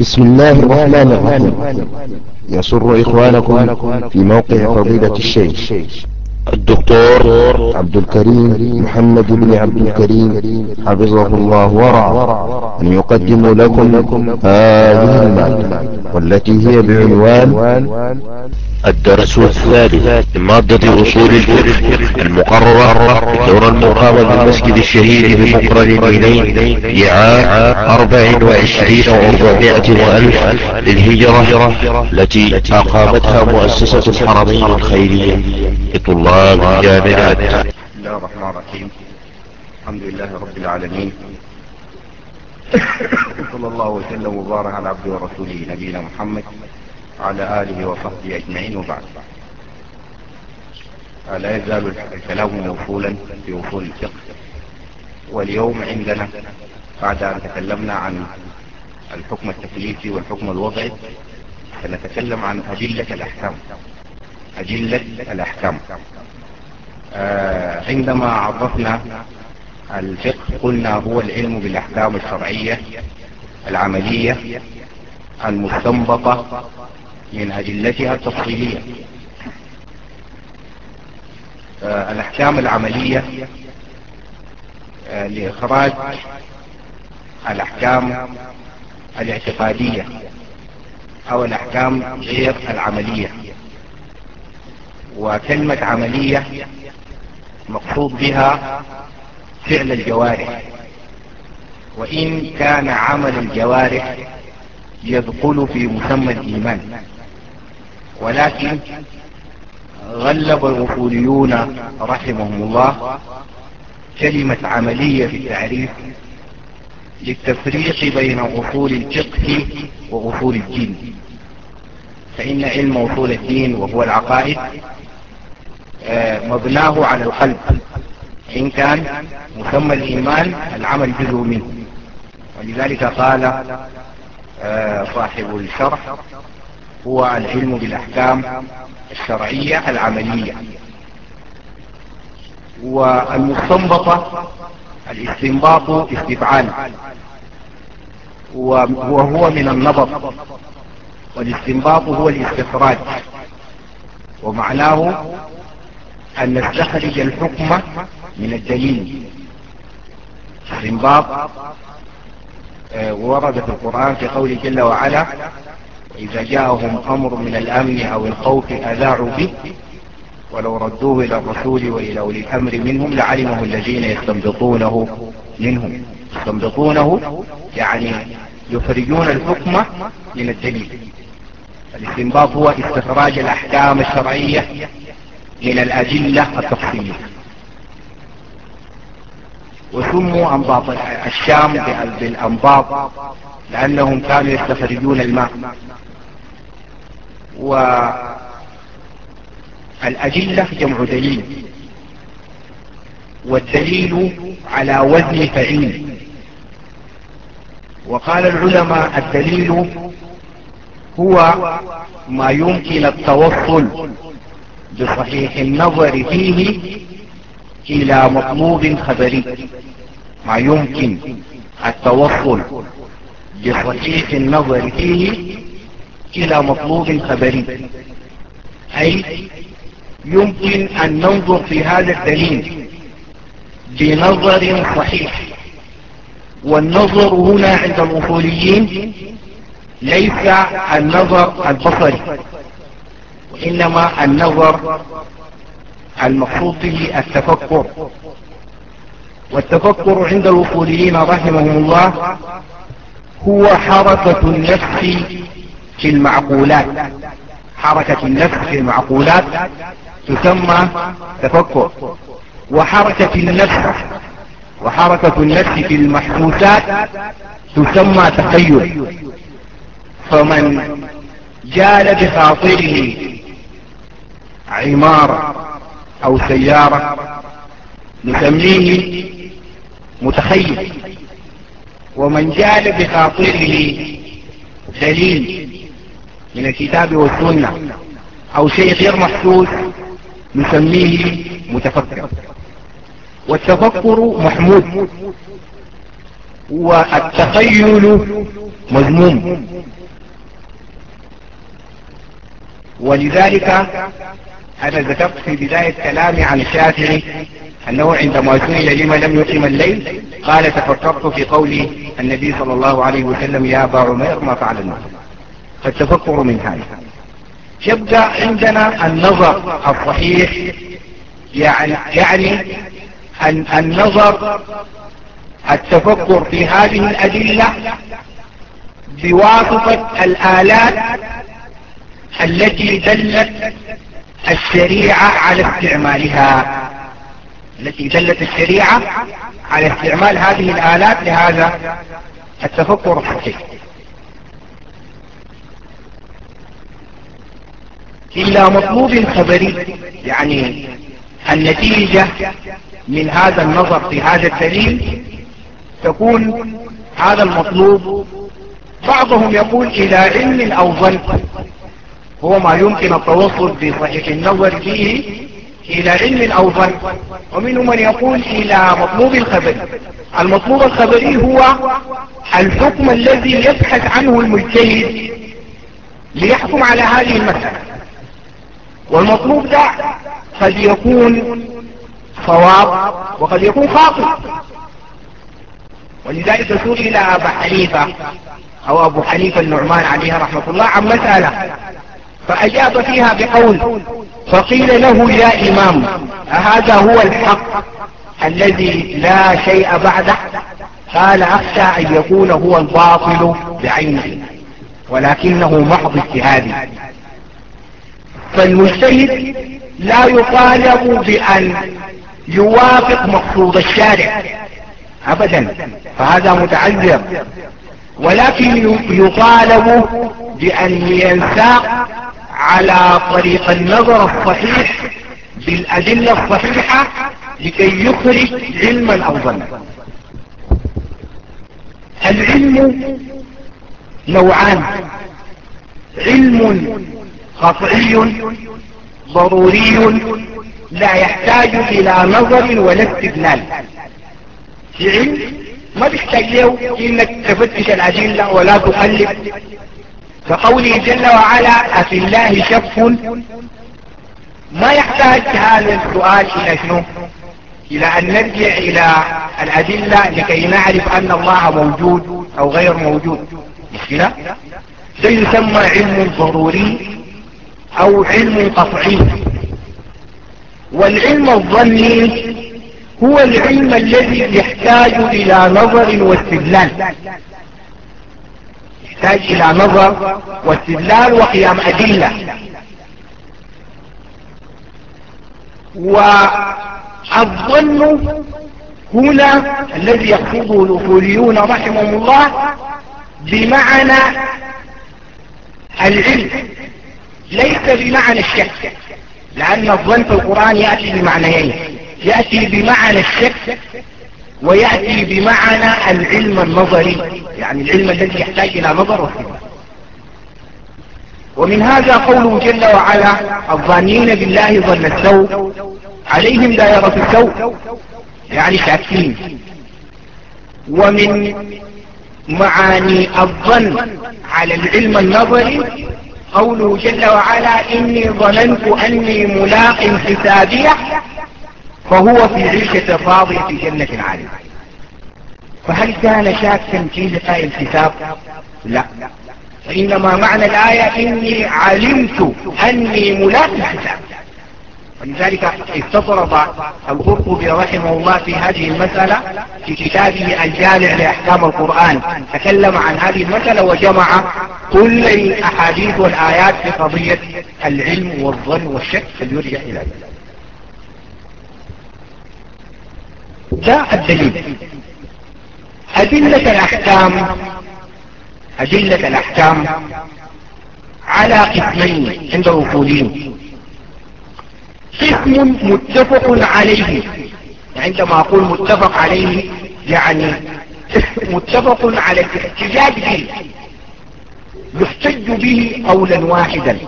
بسم الله الرحمن الرحيم. يسر إخوانكم في موقع فضيلة الشيخ. الدكتور عبد الكريم محمد بن عبد الكريم حفظه الله ورعاه. أن يقدم لكم هذه المادة والتي هي بعنوان الدرس الثالث من مادة أصول الفقه المقررة دور المقامة بالمسجد الشهيد بمقرن إليه أربع وعشرين وأربعمائة وألف للهجرة التي أقامتها مؤسسة الحرمين الخيرية لطلاب بسم الله الرحمن الرحيم الحمد لله رب العالمين. صلى الله وسلم وبارك على عبده ورسوله نبينا محمد وعلى آله وصحبه أجمعين وبعد. لا يزال الكلام موصولا في وصول الفقه. واليوم عندنا بعد أن تكلمنا عن الحكم التكليفي والحكم الوضعي سنتكلم عن أدلة الأحكام. أدلة الأحكام. آه عندما عرفنا الفقه قلنا هو العلم بالأحكام الشرعية العملية المستنبطة من أدلتها التفصيلية. آه الأحكام العملية آه لإخراج الأحكام الاعتقادية أو الأحكام غير العملية. وكلمة عملية مقصود بها فعل الجوارح. وإن كان عمل الجوارح يدخل في مسمى الإيمان ولكن غلب الأصوليون رحمهم الله كلمة عملية في التعريف للتفريق بين أصول الفقه وأصول الدين. فإن علم أصول الدين وهو العقائد مبناه على القلب. إن كان مسمى الإيمان العمل جزء منه ولذلك قال صاحب الشرح هو العلم بالأحكام الشرعية العملية. والمستنبطة الاستنباط استفعال وهو من النظر. والاستنباط هو الاستخراج. ومعناه أن نستخرج الحكم من الدليل. استنباط ورد في القرآن في قوله جل وعلا إذا جاءهم أمر من الأمن أو الخوف أذاعوا به ولو ردوه إلى الرسول وإلى أولي الأمر منهم لعلمه الذين يستنبطونه منهم. يستنبطونه يعني يخرجون الحكم من الدليل. الاستنباط هو استخراج الأحكام الشرعية من الأدلة التفصيلية وسموا أنباط الشام بالأنباط لأنهم كانوا يستخرجون الماء. والأدلة جمع دليل. والدليل على وزن فعيل. وقال العلماء الدليل هو ما يمكن التوصل بصحيح النظر فيه إلى مطلوب خبري. ما يمكن التوصل بصحيح النظر فيه إلى مطلوب خبري. أي يمكن أن ننظر في هذا الدليل بنظر صحيح. والنظر هنا عند الأصوليين ليس النظر البصري. وإنما النظر المقصود به التفكر. والتفكر عند الوصوليين رحمهم الله هو حركة النفس في المعقولات. حركة النفس في المعقولات تسمى تفكر. وحركة النفس وحركة النفس في المحسوسات تسمى تخيل. فمن جال بخاطره عمارة أو سيارة نسميه متخيل. ومن جال بخاطره دليل من الكتاب والسنة أو شيء غير محسوس نسميه متفكر. والتفكر محمود. والتخيل مذموم. ولذلك أنا ذكرت في بداية كلامي عن الشافعي أنه عندما سئل لما لم يقم الليل قال تفكرت في قول النبي صلى الله عليه وسلم يا أبا عمير ما فعل الناس فالتفكر من هذا. يبقى عندنا النظر الصحيح يعني, يعني النظر التفكر في هذه الأدلة بواسطة الآلات التي دلت الشريعة على استعمالها. التي دلت الشريعة على استعمال هذه الآلات لهذا التفكر الصحيح إلا مطلوب خبري يعني النتيجة من هذا النظر في هذا الدليل تكون هذا المطلوب. بعضهم يقول إلى علم أو ظن هو ما يمكن التوصل بصحيح النظر فيه إلى علم أو ظن ومنهم من يقول إلى مطلوب الخبري المطلوب الخبري هو الحكم الذي يبحث عنه المجتهد ليحكم على هذه المسألة. والمطلوب ده قد يكون صواب وقد يكون خاطئ. ولذلك سئل أبا حنيفة أو أبو حنيفة النعمان عليه رحمة الله عن مسألة فأجاب فيها بقول فقيل له يا إمام أهذا هو الحق الذي لا شيء بعده؟ قال أخشى أن يكون هو الباطل بعينه ولكنه محض اجتهادي فالمجتهد لا يطالب بأن يوافق مقصود الشارع أبدا فهذا متعذر. ولكن يطالب بأن ينساق على طريق النظر الصحيح بالأدلة الصحيحة لكي يخرج علما أو ظنا العلم نوعان. علم قطعي ضروري لا يحتاج إلى نظر ولا استدلال. علم ما بيحتاج له إنك تفتش الأدلة ولا تقلب كقوله جل وعلا أفي الله شك؟ ما يحتاج هذا السؤال إلى شنو؟ إلى أن نرجع إلى الأدلة لكي نعرف أن الله موجود أو غير موجود. مش كده؟ ده يسمى علم ضروري أو علم قطعي. والعلم الظني هو العلم الذي يحتاج إلى نظر واستدلال. يحتاج إلى نظر واستدلال وقيام أدلة. والظن هنا الذي يقصده الأصوليون رحمهم الله بمعنى العلم. ليس بمعنى الشك لأن الظن في القرآن يأتي بمعنيين. يأتي بمعنى الشك ويأتي بمعنى العلم النظري. يعني العلم الذي يحتاج إلى نظر وفهم ومن هذا قوله جل وعلا الظانين بالله ظن السوء عليهم دائرة السوء. يعني شاكين. ومن معاني الظن على العلم النظري قوله جل وعلا إني ظننت أني ملاق حسابية فهو في عيشة فاضية في جنة عالية. فهل كان شاكا في لقاء الحساب لا. فإنما معنى الآية إني علمت أني ملاق الحساب ولذلك استطرد القرطبي رحمه الله في هذه المسألة في كتابه الجامع لأحكام القرآن. تكلم عن هذه المسألة وجمع كل الأحاديث والآيات في قضية العلم والظن والشك فليرجع إلى ذلك. ده الدليل. أدلة الأحكام أدلة الأحكام على قسمين عند الوصولين قسم متفق عليه عندما أقول متفق عليه يعني متفق على الاحتجاج به يحتج به قولا واحدا.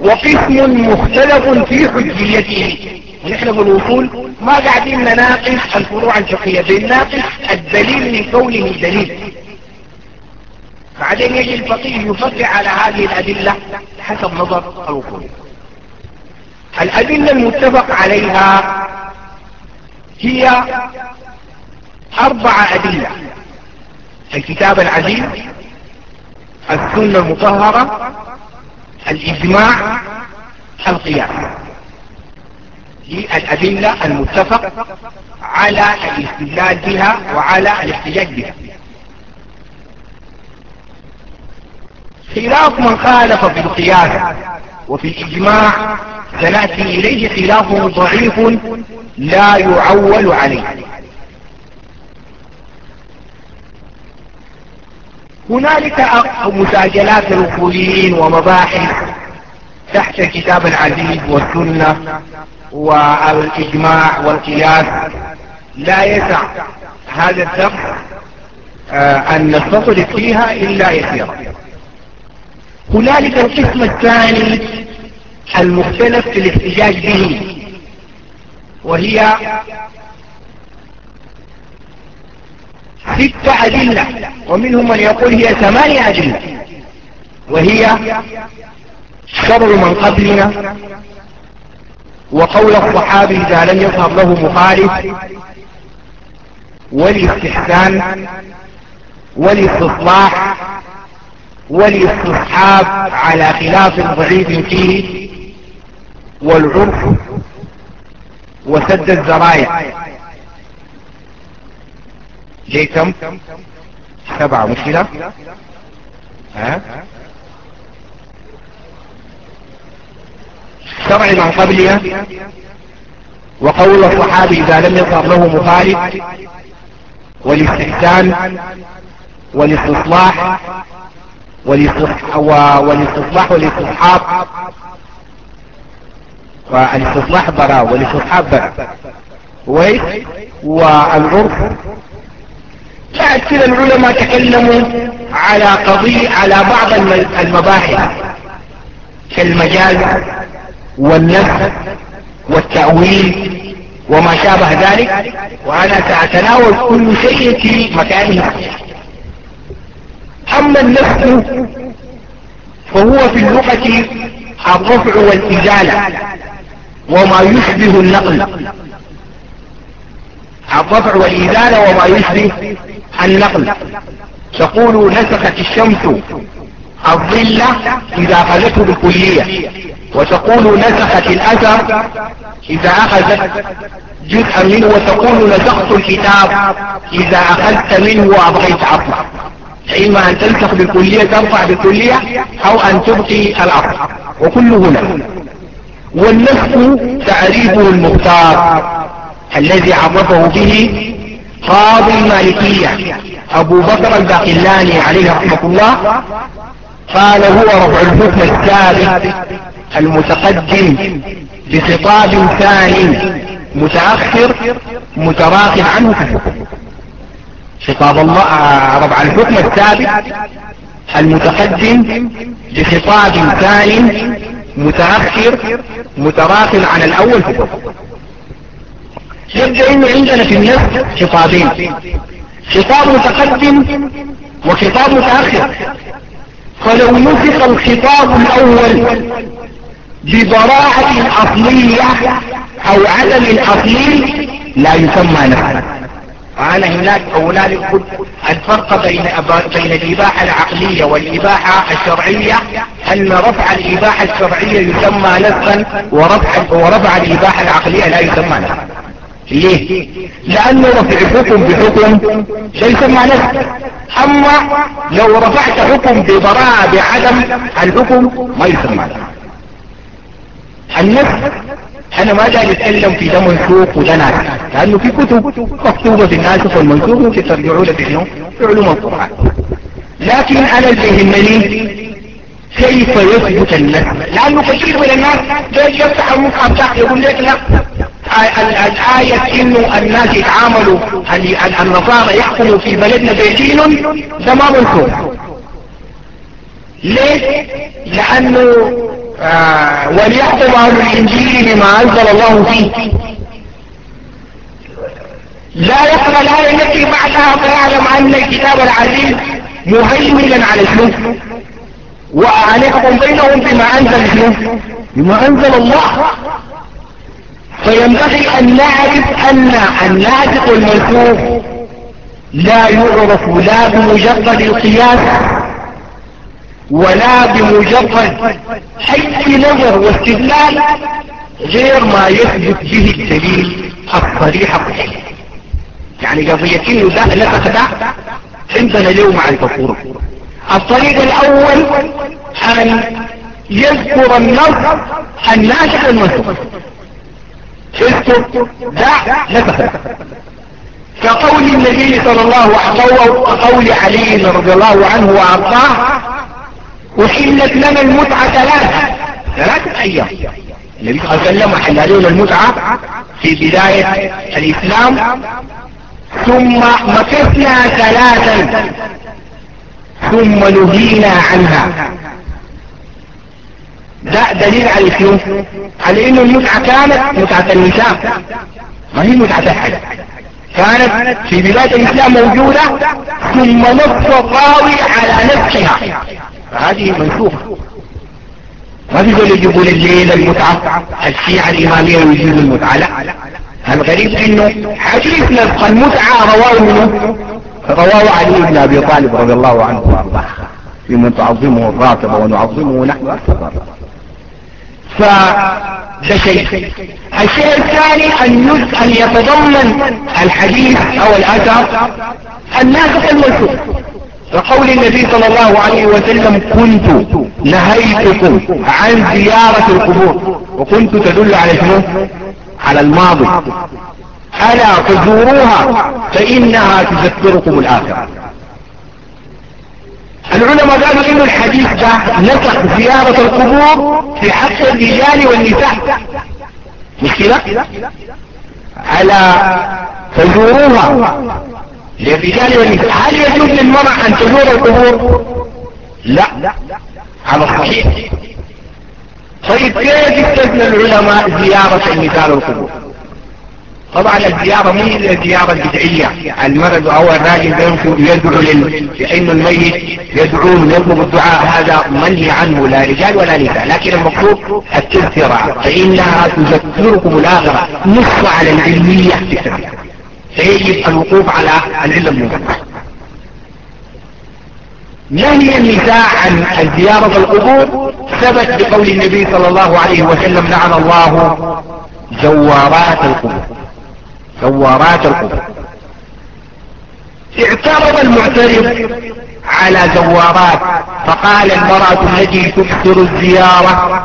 وقسم مختلف في حجيته. ونحن بالوصول ما قاعدين نناقش الفروع الفقهية. بنناقش الدليل من كونه دليل. بعدين يجي الفقيه يفقه على هذه الأدلة حسب نظر الوقوع. الأدلة المتفق عليها هي أربع أدلة. الكتاب العزيز السنة المطهرة الإجماع القياس. هي الأدلة المتفق على الاستدلال بها وعلى الاحتجاج بها خلاف من خالف في القياس وفي الإجماع سنأتي إليه خلاف ضعيف لا يعول عليه. هنالك مساجلات الأصوليين ومباحث تحت كتاب العزيز والسنة والإجماع والقياس لا يسع. هذا الدرس آه، أن نستطرد فيها إلا يسيرا هنالك القسم الثاني المختلف في الاحتجاج به وهي ستة أدلة ومنهم من يقول هي ثمانية أدلة وهي شر من قبلنا وقول الصحابي إذا لم يظهر له مخالف والاستحسان والاستصلاح والاستصحاب على خلاف ضعيف فيه والعرف وسد الزرايع. ليه كم سبعة مشكلة؟ ها؟ شرع من قبلها وقول الصحابي إذا لم يظهر له مخالف والاستحسان والاستصلاح والاستصلاح والاستصحاب والاستصلاح براء والاستصحاب براء والعرف. بعد كده العلماء تكلموا على قضية على بعض المباحث كالمجاز. والنفس والتأويل وما شابه ذلك وأنا سأتناول كل شيء في مكانه. أما النفس فهو في اللغة الرفع والإزالة وما يشبه النقل. الرفع والإزالة وما يشبه النقل. تقول نسخت الشمس الظل إذا أخذته بالكلية وتقول نسخت الأثر إذا أخذت جزءا منه وتقول نسخت الكتاب إذا أخذت منه وأبغيت عطلا إما أن تنسخ بالكلية ترفع بالكلية أو أن تبقي الأصل وكله هنا. والنسخ تعريفه المختار الذي عرفه به قاضي المالكية أبو بكر الباقلاني عليه رحمة الله. قال هو رفع الحكم الثابت المتقدم بخطاب ثاني متأخر متراخ عنه. في الحكم خطاب الله رفع الحكم الثابت المتقدم بخطاب ثاني متأخر متراخ عن الأول. في الحكم يبدأ إنه عندنا في النفس خطابين خطاب متقدم وخطاب متأخر. فلو نسق الخطاب الأول ببراعة أصلية أو عدم أصلي لا يسمى نفسا وأنا هناك هنالك الفرق بين بين الإباحة العقلية والإباحة الشرعية أن رفع الإباحة الشرعية يسمى نفسا ورفع ورفع الإباحة العقلية لا يسمى نفسا ليه؟ لأنه رفع حكم بحكم ليس مع نفس أما لو رفعت حكم ببراءة بعدم الحكم ما يسمى النفس أنا ما جاي أتكلم في ده منسوخ وده ناسخ لأنه في كتب مكتوبة في الناسخ والمنسوخ ممكن ترجعوا له في علوم القرآن. لكن أنا اللي يهمني كيف يثبت النسخ لأنه كثير من الناس جاي يفتح المصحف تحت يقول لك لا؟ الآية إنه الناس يتعاملوا النصارى يحكموا في بلدنا بدين ده ما منصوب ليه؟ لأنه آه وليحكم أهل الإنجيل بما أنزل الله فيه. لا يقرأ الآية التي بعدها فيعلم أن الكتاب العزيز مهيمنا على شنو وأن بينهم بما أنزل شنو بما أنزل الله. فينبغي أن نعرف أن الناسخ والمنسوخ لا يعرف لا بمجرد القياس ولا بمجرد حيث نظر واستدلال غير ما يثبت به الدليل الصريح الصحيح يعني قضيتين ده لا ده عندنا اليوم مع الفطور الطريق الأول أن يذكر النص الناسخ المنسوخ اذكر دع كقول النبي صلى الله عليه وسلم وقول علي رضي الله عنه وأرضاه وحلت لنا المتعة ثلاثة. ثلاثة أيام. النبي صلى الله عليه وسلم حل لنا المتعة في بداية الإسلام ثم مكثنا ثلاثا. ثم نهينا عنها. ده دليل على شنو؟ على إنه المتعة كانت متعة النساء ما هي متعة أحد. كانت في بلاد الإسلام موجودة ثم نص الراوي على نفسها. فهذه منسوخة. ما في يجيبون الليل المتعة؟ الشيعة الإمامية ويجيبوا المتعة. لا. الغريب إنه حديث نسخ المتعة رواه منه. رواه علي بن أبي طالب رضي الله عنه وأرضاه. من تعظمه الراتب ونعظمه نحن أكثر. فده شيء الشيء الثاني أن أن يتضمن الحديث أو الأثر الناسخ المنسوخ. وقول النبي صلى الله عليه وسلم كنت نهيتكم عن زيارة القبور. وكنت تدل على شنو؟ على الماضي. ألا تزوروها فإنها تذكركم الآخرة. العلماء قالوا إن الحديث ده نسخ زيارة القبور في حق الرجال والنساء. مش كده على تزوروها للرجال والنساء. هل يجوز للمرأة أن تزور القبور؟ لا. على الصحيح. طيب كيف استثنى العلماء زيارة النساء القبور طبعا الزيارة مش الزيارة البدعية. المرض أو الراجل يدعو لأنه الميت يدعو يطلب الدعاء. هذا منهي عنه لا رجال ولا نساء. لكن المقصود التذكرة. فانها تذكركم الآخرة نص على العلمية في فيجب الوقوف على العلم المنفق نهي النساء عن زيارة القبور؟ ثبت بقول النبي صلى الله عليه وسلم لعن الله زوارات القبور. زوارات القبور اعترض المعترض على زوارات فقال المرأة التي تكثر الزيارة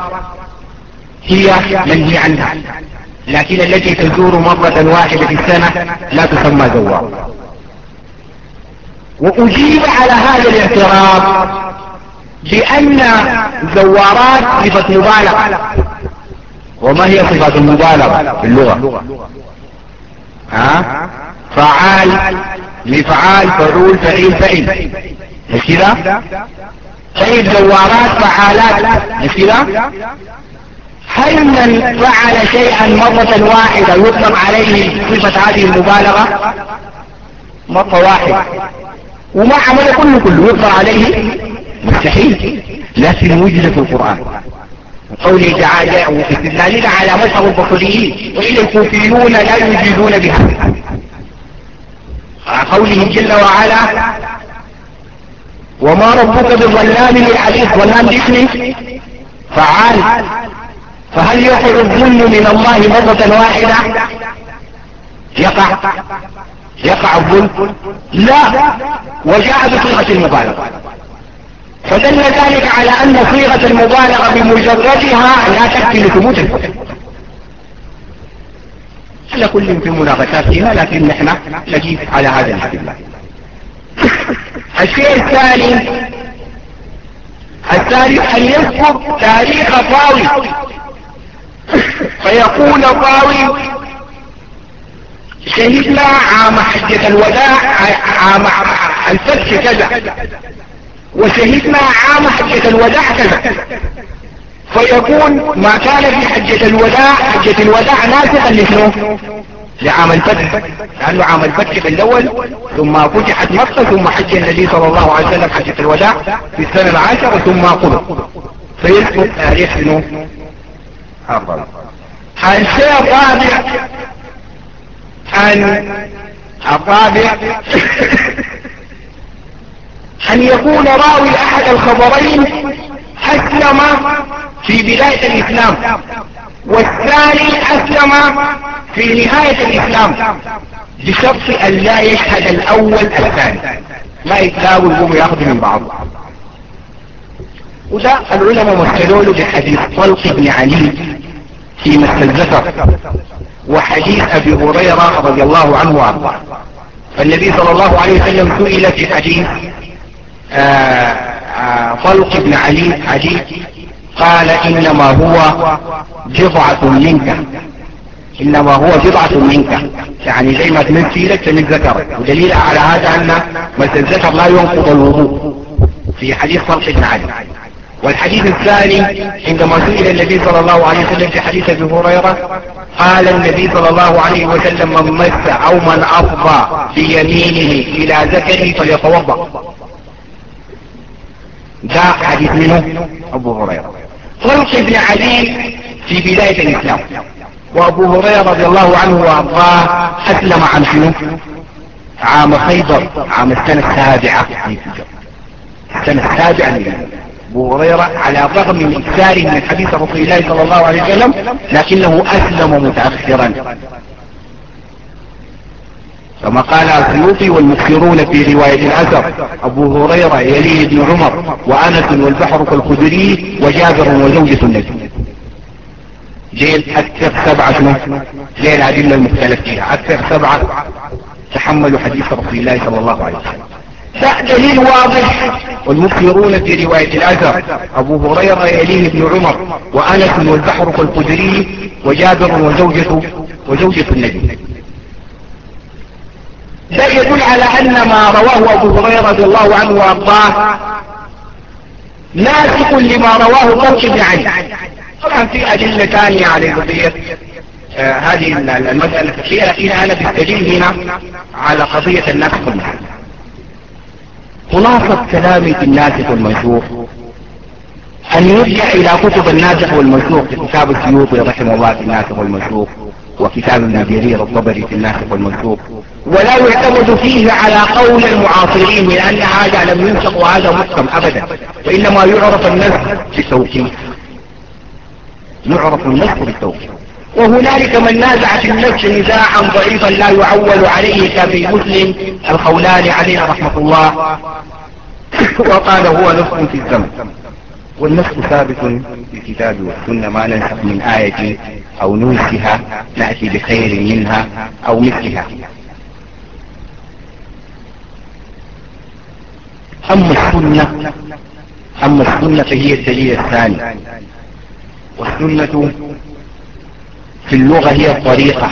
هي منهي عنها لكن التي تزور مرة واحدة في السنة لا تسمى زوار وأجيب على هذا الاعتراض بأن زوارات صفة مبالغة. وما هي صفة المبالغة في اللغة؟ ها؟ فعال. لفعال فعول فعيل فعيل. مش كده؟ طيب زوارات فعالات. مش كده؟ هل من فعل شيئا مرة واحدة يطلق عليه صفة هذه المبالغة مرة واحدة. وما عمل كله كله يطلق عليه مستحيل لكن وجد في القرآن. قوله تعالى واستدلالنا على مذهب البصريين وإن الكوفيون لا يجيزون بها. قوله جل وعلا وما ربك بظلام للعبيد ظلام باسمه فعال. فهل يقع الظلم من الله مرة واحدة؟ يقع. يقع الظلم؟ لا. وجاء بصيغة المبالغة. فدل ذلك على أن صيغة المبالغة بمجردها لا تكفي لثبوت الحكم على كل في مناقشاتنا لكن نحن نجيب على هذا الحديث. الشيء الثاني الثالث أن يذكر تاريخ طاوي. فيقول طاوي شهدنا عام حجة الوداع عام الفتح كذا. وشهدنا عام حجة الوداع كذا. فيكون ما كان في حجة الوداع حجة الوداع ناسخا لشنو؟ لعام الفتح. لأنه عام الفتح في الأول ثم فتحت مكة ثم حج النبي صلى الله عليه وسلم حجة الوداع في السنة العاشرة ثم قبل فيثبت تاريخ شنو؟ الشيء الرابع أن الرابع أن يكون راوي أحد الخبرين أسلم في بداية الإسلام والثاني أسلم في نهاية الإسلام بشرط أن لا يشهد الأول الثاني. ما يتلاوي يقوموا ياخذوا من بعض وده العلماء مثلوا له بحديث طلق بن علي في مس الذكر وحديث أبي هريرة رضي الله عنه وأرضاه. فالنبي صلى الله عليه وسلم سئل في حديث طلق بن علي علي قال إنما هو بضعة منك. إنما هو بضعة منك. يعني زي ما تمثي لك من ذكر. ودليل على هذا أن مثل الذكر لا ينقض الوضوء في حديث طلق بن علي. والحديث الثاني عندما سئل النبي صلى الله عليه وسلم في حديث أبي هريرة قال النبي صلى الله عليه وسلم من مس أو من افضى بيمينه إلى ذكره فليتوضأ. ده حديث منه أبو هريرة. طلق بن علي في بداية الإسلام. وأبو هريرة رضي الله عنه وأرضاه أسلم عن شنو؟ عام خيبر عام السنة السابعة. السنة السابعة أبو هريرة على الرغم من إكثاره من حديث رسول الله صلى الله عليه وسلم لكنه أسلم متأخرا. كما قال السيوطي والمكثرون في رواية الأثر أبو هريرة يليه بن عمر وأنس والبحر كالخدري وجابر وزوجة النبي جيل أكثر سبعة شنو؟ جيل الأدلة المختلف فيها. أكثر سبعة تحملوا حديث رسول الله صلى الله عليه وسلم. لا دليل واضح. والمكثرون في رواية الأثر أبو هريرة يليه ابن عمر وأنس والبحر كالقدري وجابر وزوجة وزوجة النبي. ده يدل على أن ما رواه أبو هريرة رضي الله عنه وأرضاه ناسق لما رواه بن علي. طبعا في أدلة ثانية على قضية آه هذه المسألة الفقهية لكن أنا بستدل هنا على قضية النسخ والنسخ خلاصة كلامي في الناسخ والمنسوخ أن يرجع إلى كتب الناسخ والمنسوخ في كتاب السيوطي رحمه الله في الناسخ والمنسوخ وكتاب ابن جرير الطبري في الناسخ والمنسوخ. ولا يعتمد فيه على قول المعاصرين من أن هذا لم ينسخ وهذا محكم أبدا. وإنما يعرف النسخ بالتوكيد. يعرف النسخ بالتوكيد. وهنالك من نازع في النفس نزاعا ضعيفا لا يعول عليه كابي مسلم الخولاني عليه رحمة الله. وقال هو نسخ في الزمن. والنسخ ثابت في الكتاب والسنة ما ننسخ من آية أو ننسها نأتي بخير منها أو مثلها. أما السنة أما السنة فهي الدليل الثاني. والسنة في اللغة هي الطريقة.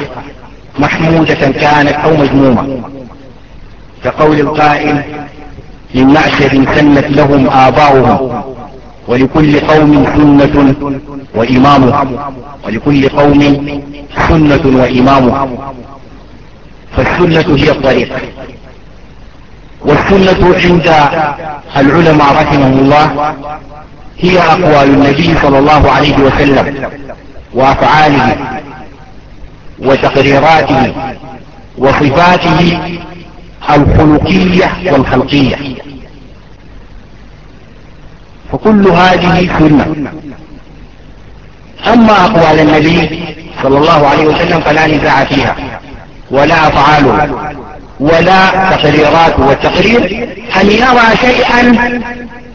محمودة كانت أو مذمومة. كقول القائل من معشر سنت لهم آباؤهم. ولكل قوم سنة وإمامهم ولكل قوم سنة وإمامهم فالسنة هي الطريقة والسنة عند العلماء رحمهم الله هي أقوال النبي صلى الله عليه وسلم وأفعاله وتقريراته وصفاته الخلقية والخلقية. فكل هذه سنة. أما أقوال النبي صلى الله عليه وسلم فلا نزاع فيها ولا أفعاله ولا تقريراته والتقرير أن يرى شيئا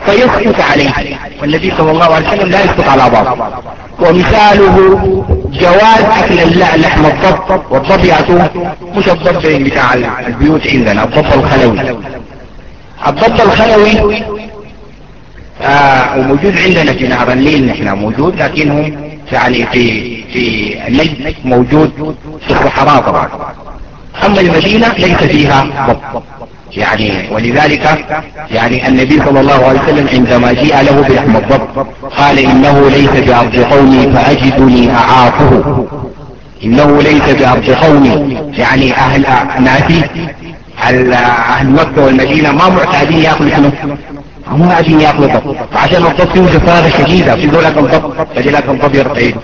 فيسكت عليه. والنبي صلى الله عليه وسلم لا يسكت على بعض. ومثاله جواز أكل اللحم الضب والضب يعطوه مش الضب بتاع البيوت عندنا الضب الخلوي. الضب الخلوي وموجود عندنا في نهر النيل نحن موجود لكنهم يعني في في النجد موجود في الصحراء طبعا. أما المدينة ليس فيها ضب. يعني ولذلك يعني النبي صلى الله عليه وسلم عندما جاء له بلحم الضب قال إنه ليس بأرض قومي فأجدني اعافه إنه ليس بأرض قومي. يعني أهل ناسي أهل مكة والمدينة ما معتادين يأكلوا شنو؟ هم ياكلوا ضب فعشان الضب فيه جفافة شديدة في ذولاك الضب فجي لك الضب يرتعيد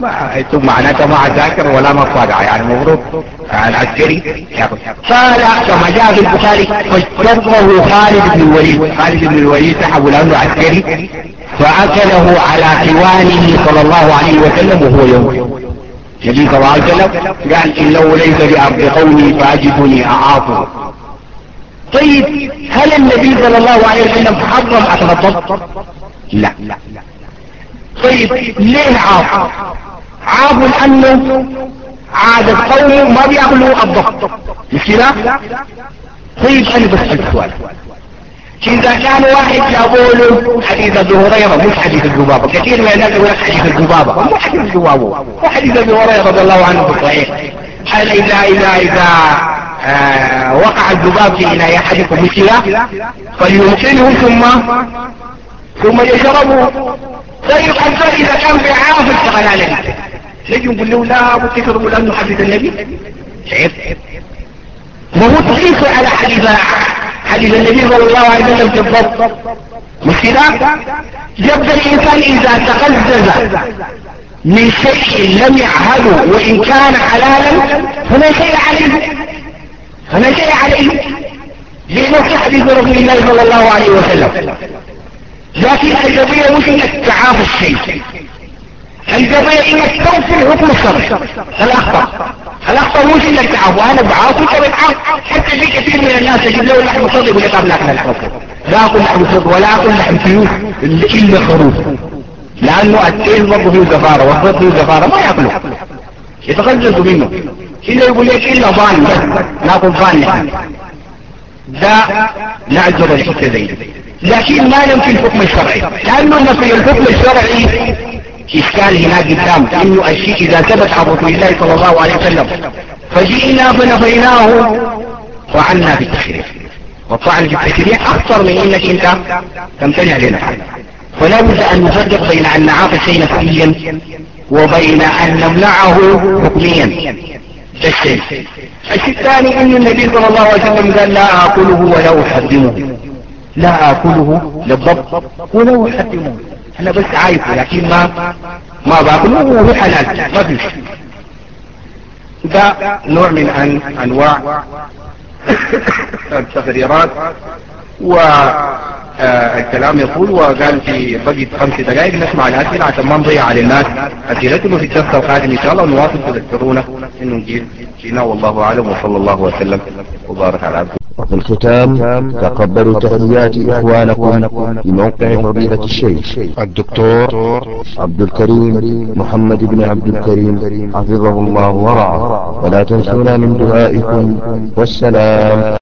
ما أنتم معناته ما ذاكر ولا ما صادع يعني المفروض العسكري ياكل. قال كما جاء في البخاري فاجتره خالد بن الوليد. خالد بن الوليد لأنه عسكري. فأكله على حوانه صلى الله عليه وسلم وهو يوم. النبي صلى الله عليه وسلم. قال إنه ليس بأرض قومي فأجدني اعاطه طيب هل النبي صلى الله عليه وسلم حرم اكل الضب لا. طيب ليه عاف عابوا لأنه عادة قومه ما بيأكلوا الضب مش كده؟ طيب أنا بسأل سؤال. إذا كان واحد جابوا له حديث أبي هريرة مش حديث الذبابة. كثير من الناس يقول حديث الذبابة. مو حديث الذبابة. هو حديث أبي هريرة رضي الله عنه في الصحيح هل إذا إذا إذا آه وقع الذباب في إناء أحدكم مثله فليمكنه ثم ثم يشربه. طيب حتى إذا كان بيعاف الشغلانه نجي نقول له لا بتشربوا لأنه حديث النبي. شايف ما هو على حديث حديث النبي صلى الله عليه وسلم بالضبط مش كده يبدأ الإنسان إذا تقزز من شيء لم يعهده وإن كان حلالا فلا شيء عليه. فلا شيء عليه لأنه في حديث رسول الله صلى الله عليه وسلم. لكن القضية مش انك تعافى الشيء. القضية انك توصل حكم الشرع الاخطر الاخطر مش انك تعافى أنا بعافى انت بتعافى حتى في كثير من الناس يجيب له لحم صدق يقول لك لحم لا اكل لحم صدق ولا اكل لحم سيوف. إلا خروف. لأنه التيل برضه فيه زفاره والضد فيه زفاره ما ياكله يتغزلوا منه إلا يقول لك إلا ناكل ظان نحن ده نعذر الحكم زي لكن ما ننفي الحكم الشرعي. لأنه نفي الحكم الشرعي إشكال هناك قدام. إنه الشيء إذا ثبت عن رسول الله صلى الله عليه وسلم فجئنا فنفيناه وعنا بالتشريع والطعن في أكثر من إنك أنت تمتنع لنا. فلا بد أن نفرق بين أن الشيء نفسيا وبين أن نمنعه حكميا. ده الشيء الشيء الثاني أن النبي صلى الله عليه وسلم قال لا آكله ولا أحرمه. لا آكله بالضبط ولا أحرمه. أنا بس عايزه لكن ما ما باكله وهو حلال. ما في شيء. ده نوع من أن أنواع التغييرات والكلام يطول وقال في بقي خمس دقائق نسمع الأسئلة عشان ما نضيع على الناس. أسئلتهم في الدرس القادم إن شاء الله ونواصل تذكرونا إنه نجيب جينا والله أعلم وصلى الله وسلم. وبارك على عبده. وفي الختام تقبلوا تحيات إخوانكم في موقع فضيلة الشيخ. الدكتور عبد الكريم محمد بن عبد الكريم حفظه الله ورعاه. ولا تنسونا من دعائكم. والسلام.